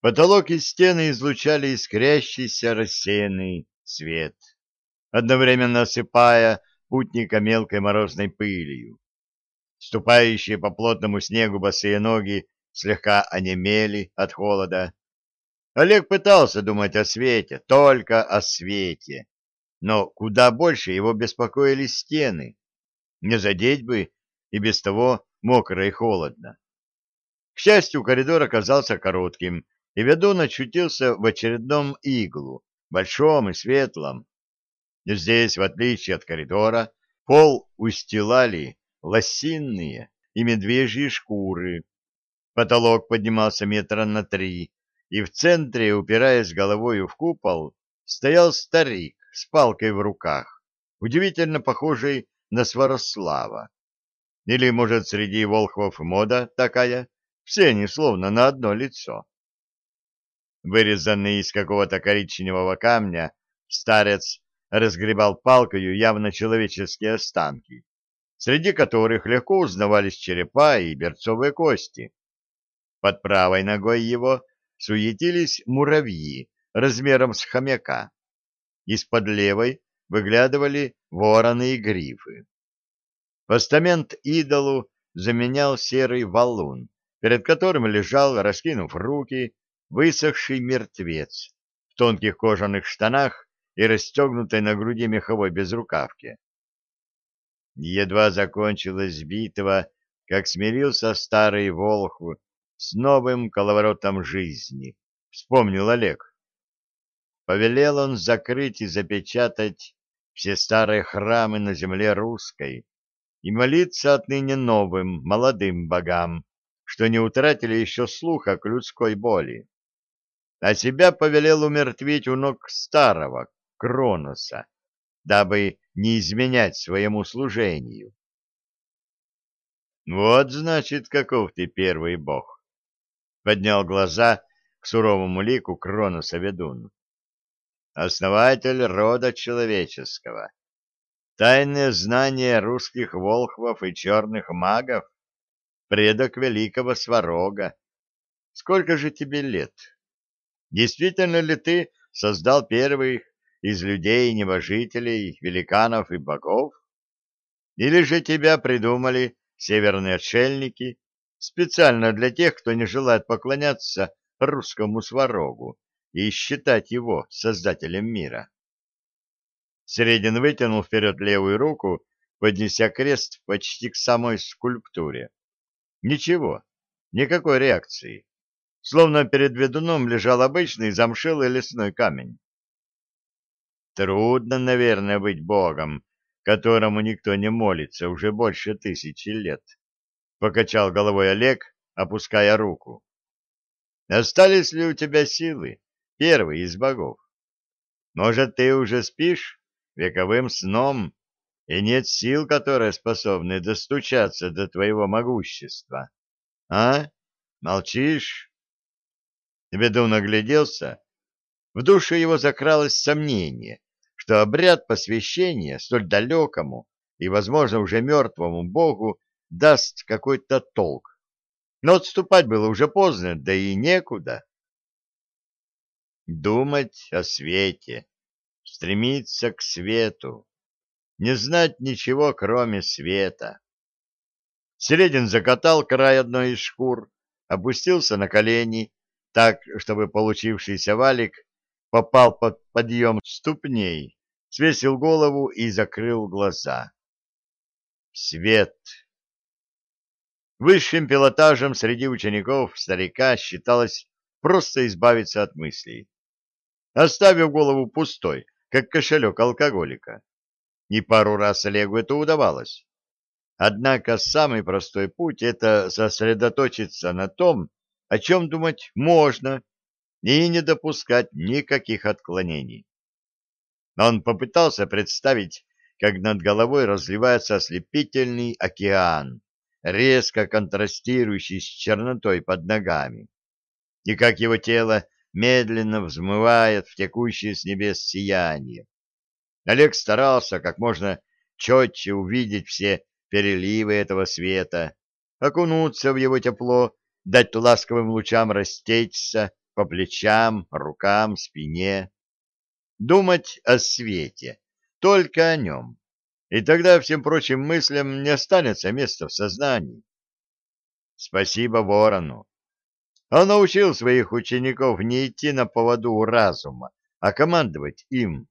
Потолок и стены излучали искрящийся рассеянный свет, одновременно осыпая путника мелкой морозной пылью. Ступающие по плотному снегу босые ноги слегка онемели от холода. Олег пытался думать о свете, только о свете, но куда больше его беспокоили стены. Не задеть бы, и без того мокро и холодно. К счастью, коридор оказался коротким, и ведун очутился в очередном иглу, большом и светлом. Здесь, в отличие от коридора, пол устилали лосинные и медвежьи шкуры. Потолок поднимался метра на три, и в центре, упираясь головою в купол, стоял старик с палкой в руках, удивительно похожий на Сварослава. Или, может, среди волхвов мода такая? Все они словно на одно лицо. Вырезанный из какого-то коричневого камня, старец разгребал палкою явно человеческие останки, среди которых легко узнавались черепа и берцовые кости. Под правой ногой его суетились муравьи размером с хомяка. Из-под левой выглядывали вороны и грифы. Постамент идолу заменял серый валун, перед которым лежал, раскинув руки, высохший мертвец в тонких кожаных штанах и расстегнутой на груди меховой безрукавке. Едва закончилась битва, как смирился старый волхв с новым коловоротом жизни, вспомнил Олег. Повелел он закрыть и запечатать все старые храмы на земле русской и молиться отныне новым, молодым богам, что не утратили еще слуха к людской боли. А себя повелел умертвить у ног старого, Кроноса, дабы не изменять своему служению. Вот, значит, каков ты первый бог. Поднял глаза к суровому лику Кроноса ведун. Основатель рода человеческого. Тайное знание русских волхвов и черных магов. Предок великого Сварога. Сколько же тебе лет? Действительно ли ты создал первых из людей, небожителей, великанов и богов? Или же тебя придумали северные отшельники специально для тех, кто не желает поклоняться русскому сварогу и считать его создателем мира? Средин вытянул вперед левую руку, поднеся крест почти к самой скульптуре. Ничего, никакой реакции. Словно перед ведуном лежал обычный замшелый лесной камень. Трудно, наверное, быть богом, которому никто не молится уже больше тысячи лет. Покачал головой Олег, опуская руку. Остались ли у тебя силы, первый из богов? Может, ты уже спишь вековым сном, и нет сил, которые способны достучаться до твоего могущества? А? Молчишь? Ведун огляделся. В душе его закралось сомнение, что обряд посвящения столь далекому и, возможно, уже мертвому богу даст какой-то толк. Но отступать было уже поздно, да и некуда. Думать о свете, стремиться к свету, не знать ничего, кроме света. Середин закатал край одной из шкур, опустился на колени, так, чтобы получившийся валик попал под подъем ступней свесил голову и закрыл глаза. Свет. Высшим пилотажем среди учеников старика считалось просто избавиться от мыслей, оставив голову пустой, как кошелек алкоголика. И пару раз Олегу это удавалось. Однако самый простой путь — это сосредоточиться на том, о чем думать можно, и не допускать никаких отклонений. Он попытался представить, как над головой разливается ослепительный океан, резко контрастирующий с чернотой под ногами, и как его тело медленно взмывает в текущее с небес сияние. Олег старался как можно четче увидеть все переливы этого света, окунуться в его тепло, дать ласковым лучам растечься, по плечам, рукам, спине. Думать о свете, только о нем. И тогда всем прочим мыслям не останется места в сознании. Спасибо ворону. Он научил своих учеников не идти на поводу у разума, а командовать им.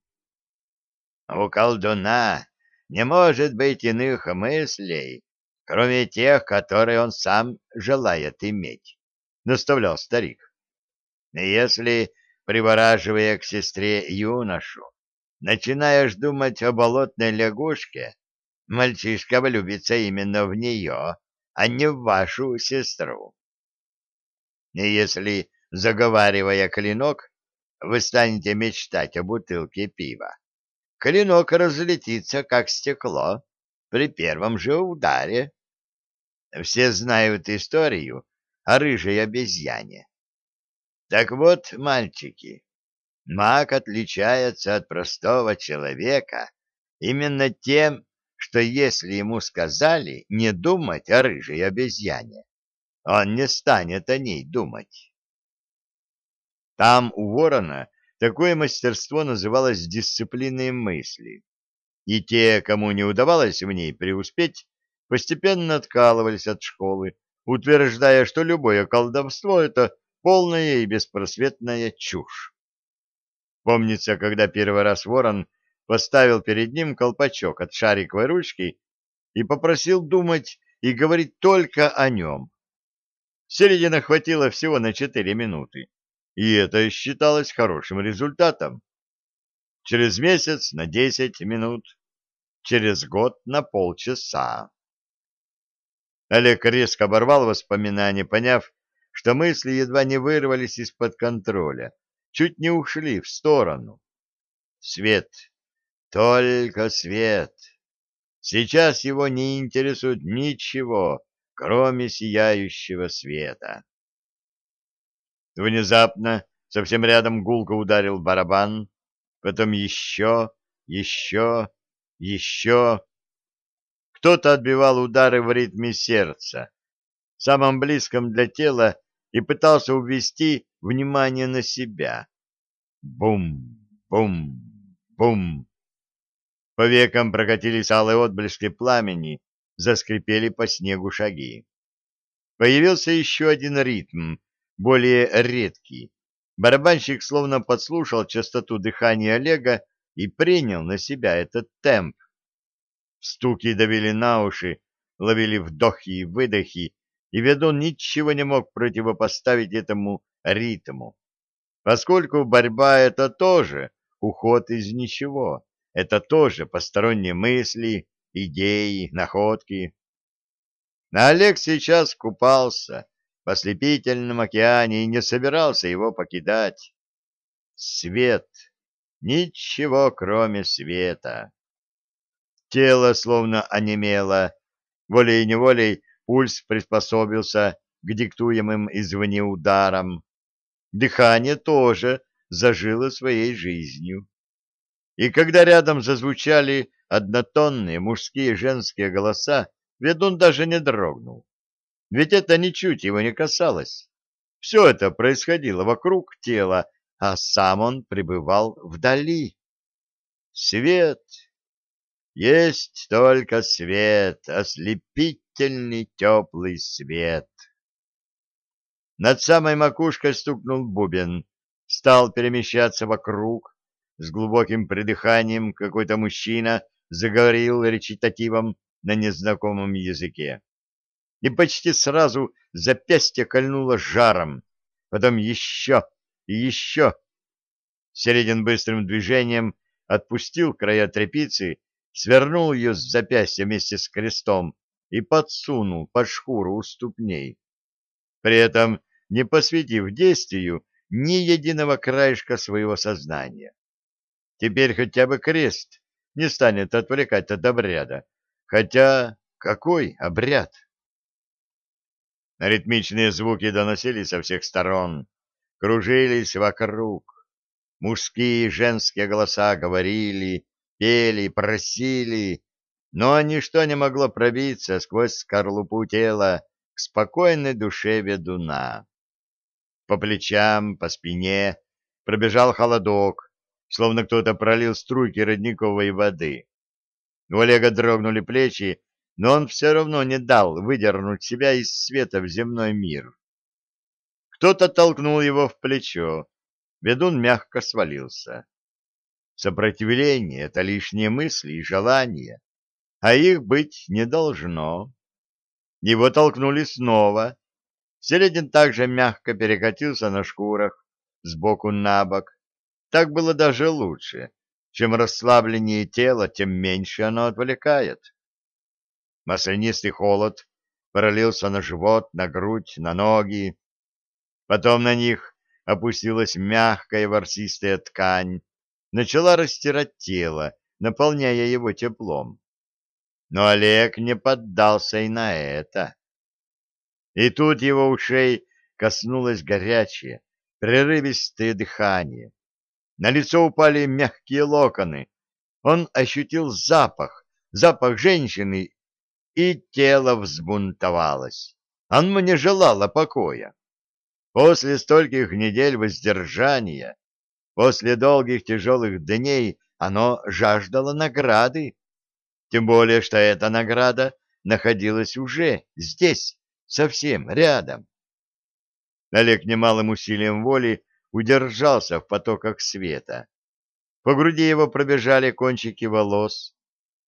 У колдуна не может быть иных мыслей, кроме тех, которые он сам желает иметь, — наставлял старик. Если, привораживая к сестре юношу, начинаешь думать о болотной лягушке, мальчишка влюбится именно в нее, а не в вашу сестру. И если, заговаривая клинок, вы станете мечтать о бутылке пива, клинок разлетится, как стекло, при первом же ударе. Все знают историю о рыжей обезьяне. Так вот, мальчики, маг отличается от простого человека именно тем, что если ему сказали не думать о рыжей обезьяне, он не станет о ней думать. Там у ворона такое мастерство называлось дисциплиной мысли, и те, кому не удавалось в ней преуспеть, постепенно откалывались от школы, утверждая, что любое колдовство — это полная и беспросветная чушь. Помнится, когда первый раз ворон поставил перед ним колпачок от шариковой ручки и попросил думать и говорить только о нем. Середина хватило всего на четыре минуты, и это считалось хорошим результатом. Через месяц на десять минут, через год на полчаса. Олег резко оборвал воспоминания, поняв, что мысли едва не вырвались из-под контроля, чуть не ушли в сторону. Свет, только свет. Сейчас его не интересует ничего, кроме сияющего света. Внезапно совсем рядом гулко ударил барабан, потом еще, еще, еще. Кто-то отбивал удары в ритме сердца, самом близком для тела, и пытался увести внимание на себя. Бум, бум, бум. По векам прокатились алые отблески пламени, заскрипели по снегу шаги. Появился еще один ритм, более редкий. Барабанщик словно подслушал частоту дыхания Олега и принял на себя этот темп. Стуки давили на уши, ловили вдохи и выдохи, и ведун ничего не мог противопоставить этому ритму, поскольку борьба — это тоже уход из ничего, это тоже посторонние мысли, идеи, находки. А Олег сейчас купался в ослепительном океане и не собирался его покидать. Свет. Ничего, кроме света. Тело словно онемело, волей-неволей пульс приспособился к диктуемым извне ударам. Дыхание тоже зажило своей жизнью. И когда рядом зазвучали однотонные мужские и женские голоса, ведун даже не дрогнул. Ведь это ничуть его не касалось. Все это происходило вокруг тела, а сам он пребывал вдали. Свет! Есть только свет, ослепительный теплый свет. Над самой макушкой стукнул бубен, стал перемещаться вокруг, с глубоким придыханием какой-то мужчина заговорил речитативом на незнакомом языке. И почти сразу запястье кольнуло жаром, потом еще и еще. Середин быстрым движением отпустил края тряпицы, свернул ее с запястья вместе с крестом и подсунул под шкуру у ступней, при этом не посвятив действию ни единого краешка своего сознания. Теперь хотя бы крест не станет отвлекать от обряда. Хотя какой обряд? Ритмичные звуки доносились со всех сторон, кружились вокруг. Мужские и женские голоса говорили, пели, просили, но ничто не могло пробиться сквозь скорлупу тела к спокойной душе ведуна. По плечам, по спине пробежал холодок, словно кто-то пролил струйки родниковой воды. У Олега дрогнули плечи, но он все равно не дал выдернуть себя из света в земной мир. Кто-то толкнул его в плечо. Ведун мягко свалился. Сопротивление — это лишние мысли и желания, а их быть не должно. Его толкнули снова. Селедин также мягко перекатился на шкурах, сбоку на бок. Так было даже лучше. Чем расслабленнее тело, тем меньше оно отвлекает. Маслянистый холод пролился на живот, на грудь, на ноги. Потом на них опустилась мягкая ворсистая ткань, начала растирать тело, наполняя его теплом. Но Олег не поддался и на это. И тут его ушей коснулось горячее, прерывистое дыхание. На лицо упали мягкие локоны. Он ощутил запах, запах женщины, и тело взбунтовалось. Оно не желало покоя. После стольких недель воздержания, после долгих тяжелых дней, оно жаждало награды. Тем более, что эта награда находилась уже здесь, совсем рядом. Олег немалым усилием воли удержался в потоках света. По груди его пробежали кончики волос,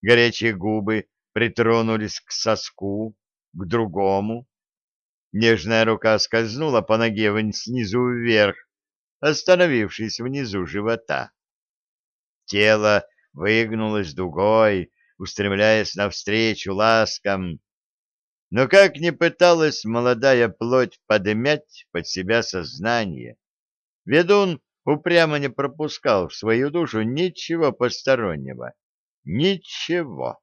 горячие губы притронулись к соску, к другому. Нежная рука скользнула по ноге снизу вверх, остановившись внизу живота. Тело выгнулось дугой, устремляясь навстречу ласкам, но как ни пыталась молодая плоть подмять под себя сознание, ведун упрямо не пропускал в свою душу ничего постороннего. Ничего.